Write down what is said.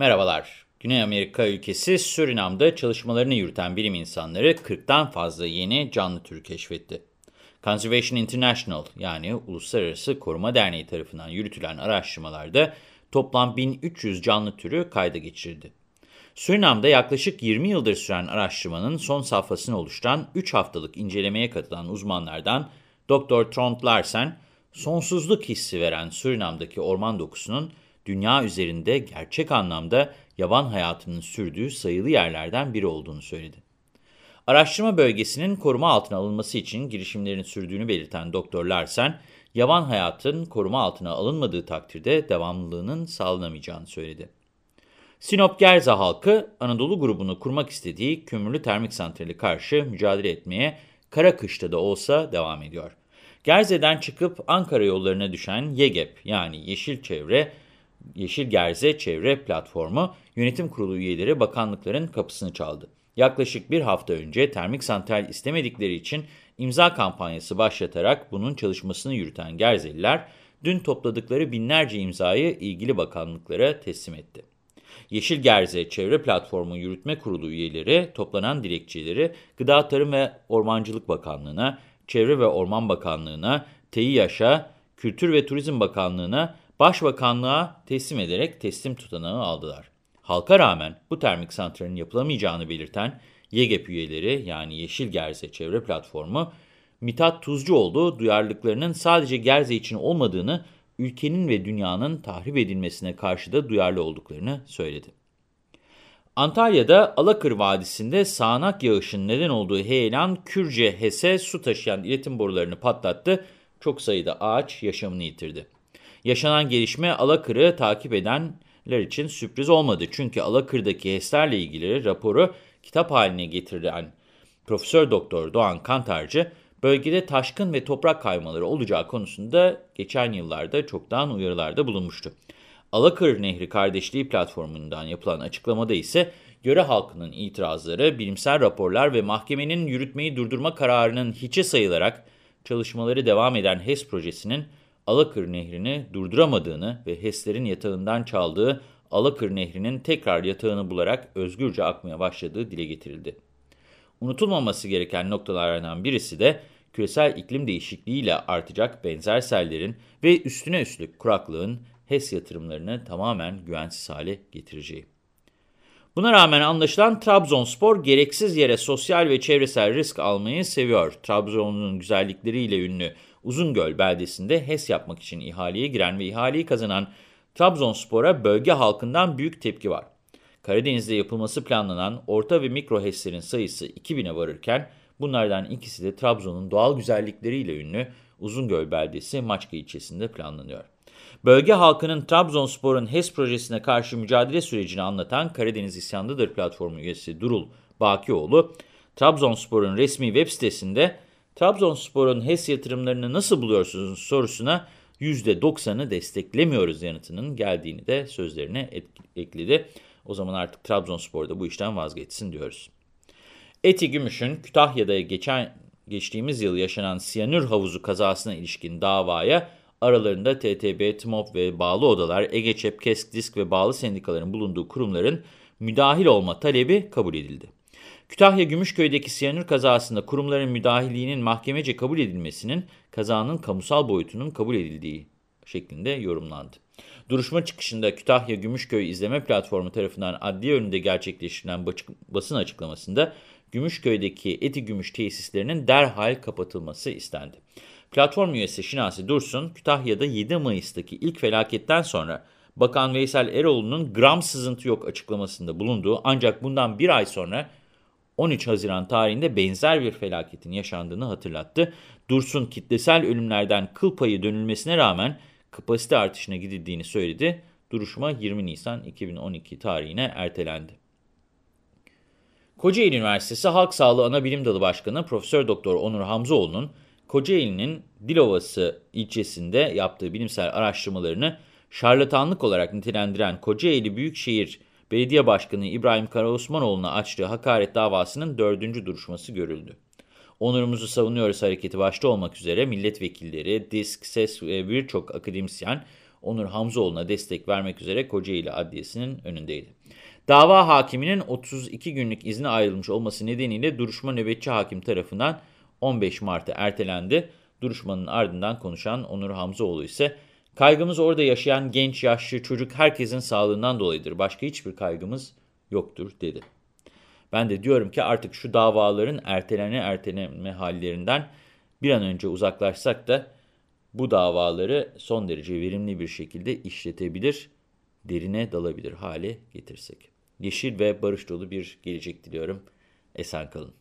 Merhabalar. Güney Amerika ülkesi Surinam'da çalışmalarını yürüten bilim insanları 40'tan fazla yeni canlı türü keşfetti. Conservation International yani Uluslararası Koruma Derneği tarafından yürütülen araştırmalarda toplam 1300 canlı türü kayda geçirildi. Surinam'da yaklaşık 20 yıldır süren araştırmanın son safhasını oluşturan 3 haftalık incelemeye katılan uzmanlardan Dr. Trond Larsen, sonsuzluk hissi veren Surinam'daki orman dokusunun dünya üzerinde gerçek anlamda yaban hayatının sürdüğü sayılı yerlerden biri olduğunu söyledi. Araştırma bölgesinin koruma altına alınması için girişimlerin sürdüğünü belirten Dr. Larsen, yaban hayatın koruma altına alınmadığı takdirde devamlılığının sağlanamayacağını söyledi. Sinop Gerze halkı Anadolu grubunu kurmak istediği kömürlü termik santrali karşı mücadele etmeye kara kışta da olsa devam ediyor. Gerze'den çıkıp Ankara yollarına düşen YEGEP yani Yeşil Çevre, Yeşil Gerze Çevre Platformu yönetim kurulu üyeleri bakanlıkların kapısını çaldı. Yaklaşık bir hafta önce termik santral istemedikleri için imza kampanyası başlatarak bunun çalışmasını yürüten Gerzeliler, dün topladıkları binlerce imzayı ilgili bakanlıklara teslim etti. Yeşil Gerze Çevre Platformu Yürütme Kurulu üyeleri toplanan dilekçeleri Gıda Tarım ve Ormancılık Bakanlığı'na, Çevre ve Orman Bakanlığı'na, TİYAŞ'a, Kültür ve Turizm Bakanlığı'na, Başbakanlığa teslim ederek teslim tutanağı aldılar. Halka rağmen bu termik santralin yapılamayacağını belirten YGEP üyeleri yani Yeşil Gerze Çevre Platformu, Mithat Tuzcuoğlu duyarlılıklarının sadece Gerze için olmadığını, ülkenin ve dünyanın tahrip edilmesine karşı da duyarlı olduklarını söyledi. Antalya'da Alakır Vadisi'nde sağanak yağışın neden olduğu heyelan Kürce HES'e su taşıyan iletim borularını patlattı. Çok sayıda ağaç yaşamını yitirdi. Yaşanan gelişme Alakır'ı takip edenler için sürpriz olmadı. Çünkü Alakır'daki HES'lerle ilgili raporu kitap haline getirilen Profesör Doktor Doğan Kantarcı, bölgede taşkın ve toprak kaymaları olacağı konusunda geçen yıllarda çoktan uyarılarda bulunmuştu. Alakır Nehri Kardeşliği platformundan yapılan açıklamada ise göre halkının itirazları, bilimsel raporlar ve mahkemenin yürütmeyi durdurma kararının hiçe sayılarak çalışmaları devam eden HES projesinin Alakır Nehri'ni durduramadığını ve HES'lerin yatağından çaldığı Alakır Nehri'nin tekrar yatağını bularak özgürce akmaya başladığı dile getirildi. Unutulmaması gereken noktalardan birisi de küresel iklim değişikliğiyle artacak benzer sellerin ve üstüne üstlük kuraklığın HES yatırımlarını tamamen güvensiz hale getireceği. Buna rağmen anlaşılan Trabzonspor gereksiz yere sosyal ve çevresel risk almayı seviyor. Trabzon'un güzellikleriyle ünlü Uzungöl beldesinde HES yapmak için ihaleye giren ve ihaleyi kazanan Trabzonspor'a bölge halkından büyük tepki var. Karadeniz'de yapılması planlanan orta ve mikro HES'lerin sayısı 2000'e varırken bunlardan ikisi de Trabzon'un doğal güzellikleriyle ünlü Uzungöl beldesi Maçka ilçesinde planlanıyor. Bölge halkının Trabzonspor'un HES projesine karşı mücadele sürecini anlatan Karadeniz İsyandıdır platformu üyesi Durul Bakioğlu, Trabzonspor'un resmi web sitesinde Trabzonspor'un HES yatırımlarını nasıl buluyorsunuz sorusuna %90'ı desteklemiyoruz yanıtının geldiğini de sözlerine ekledi. O zaman artık Trabzonspor da bu işten vazgeçsin diyoruz. Eti Gümüş'ün Kütahya'da geçen geçtiğimiz yıl yaşanan siyanür havuzu kazasına ilişkin davaya aralarında TTB, TMOP ve bağlı odalar, EGEÇEP, KESK, DİSK ve bağlı sendikaların bulunduğu kurumların müdahil olma talebi kabul edildi. Kütahya Gümüşköy'deki siyanür kazasında kurumların müdahilliğinin mahkemece kabul edilmesinin kazanın kamusal boyutunun kabul edildiği şeklinde yorumlandı. Duruşma çıkışında Kütahya Gümüşköy İzleme Platformu tarafından adliye önünde gerçekleştirilen basın açıklamasında Gümüşköy'deki eti gümüş tesislerinin derhal kapatılması istendi. Platform üyesi Şinasi Dursun, Kütahya'da 7 Mayıs'taki ilk felaketten sonra Bakan Veysel Eroğlu'nun gram sızıntı yok açıklamasında bulunduğu ancak bundan bir ay sonra 13 Haziran tarihinde benzer bir felaketin yaşandığını hatırlattı. Dursun kitlesel ölümlerden kıl payı dönülmesine rağmen kapasite artışına gidildiğini söyledi. Duruşma 20 Nisan 2012 tarihine ertelendi. Kocaeli Üniversitesi Halk Sağlığı Anabilim Dalı Başkanı Profesör Doktor Onur Hamzoğlu'nun Kocaeli'nin Dilovası ilçesinde yaptığı bilimsel araştırmalarını şarlatanlık olarak nitelendiren Kocaeli Büyükşehir Belediye Başkanı İbrahim Karaosmanoğlu'na açtığı hakaret davasının dördüncü duruşması görüldü. Onurumuzu savunuyoruz hareketi başta olmak üzere milletvekilleri, DİSK, SES ve birçok akademisyen Onur Hamzoğlu'na destek vermek üzere Kocaeli Adliyesi'nin önündeydi. Dava hakiminin 32 günlük izne ayrılmış olması nedeniyle duruşma nöbetçi hakim tarafından 15 Mart'a ertelendi. Duruşmanın ardından konuşan Onur Hamzoğlu ise kaygımız orada yaşayan genç, yaşlı, çocuk herkesin sağlığından dolayıdır. Başka hiçbir kaygımız yoktur dedi. Ben de diyorum ki artık şu davaların ertelene erteleme hallerinden bir an önce uzaklaşsak da bu davaları son derece verimli bir şekilde işletebilir, derine dalabilir hale getirsek. Yeşil ve barış dolu bir gelecek diliyorum. Esen kalın.